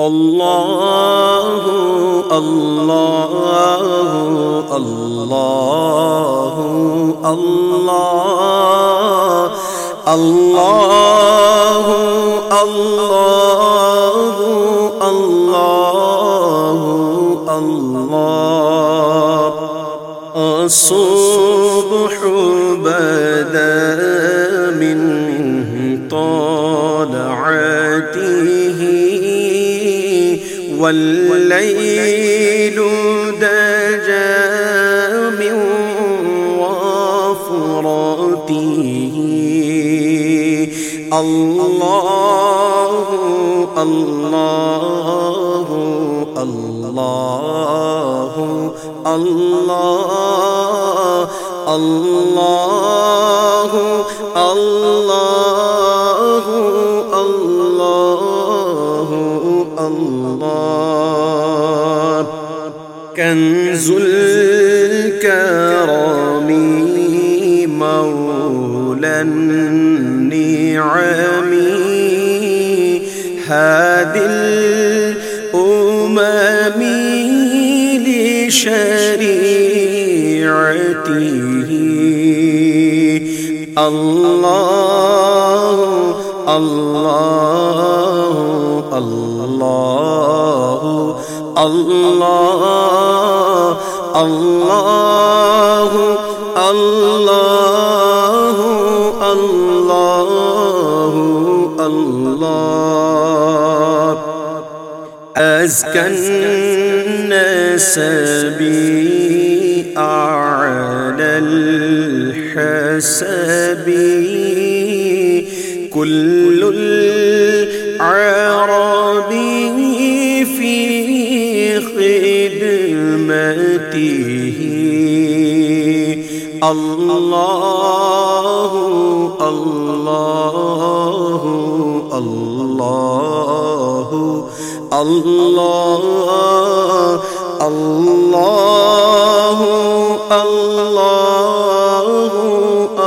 اللہ اللہ اللہ اللہ اللہ اللہ اللہ اللہ الصبح بدا من طالعته والليل دجى من وفرته الله الله الله الله الله الله کنز الکرامی مولا النعمی هادی الاممی لشریعتی اللہ اللہ اللہ اللہ اللہ اللہ اللہ اللہ ازکن سبی على الحسب كل خدمته الله الله الله الله الله الله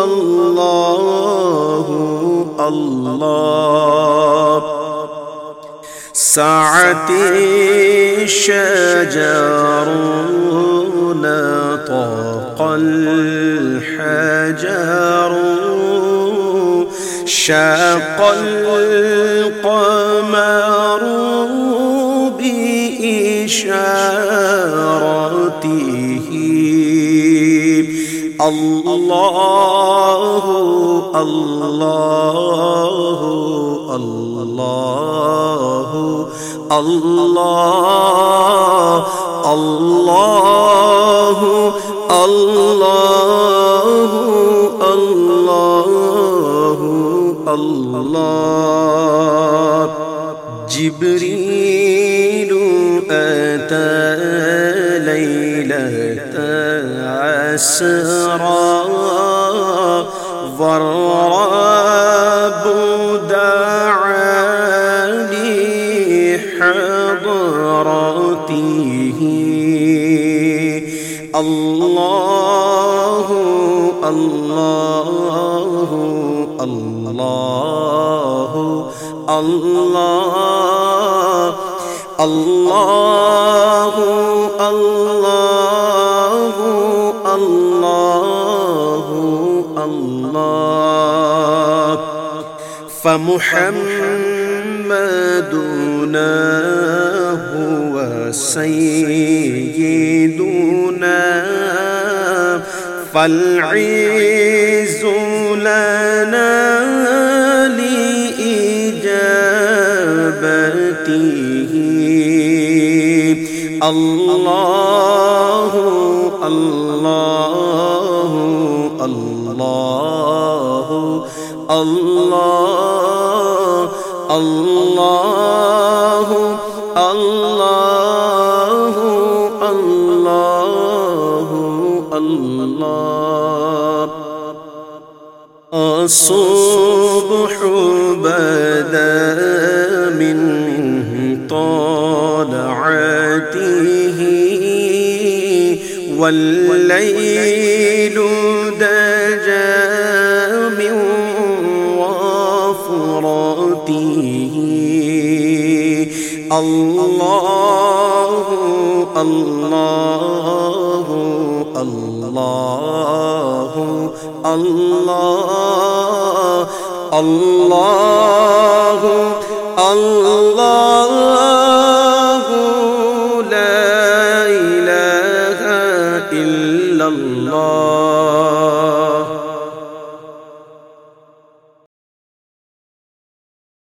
الله الله ساعة الشجر نطق الحجر شاق القمر بإشارته. الله الله الله. اللہ اللہ اللہ اللہ اللہ جبریل أتى ليلة عسرا الله الله الله الله الله الله الله الله مدونہ ہوا سیدونہ فالعیز لنا لإجابته. اللہ اللہ اللہ اللہ اللہ اللہ اللہ اللہ الصبح بدا من والليل ہوتی اللہ اللہ اللہ اللہ اللہ اللہ اللہ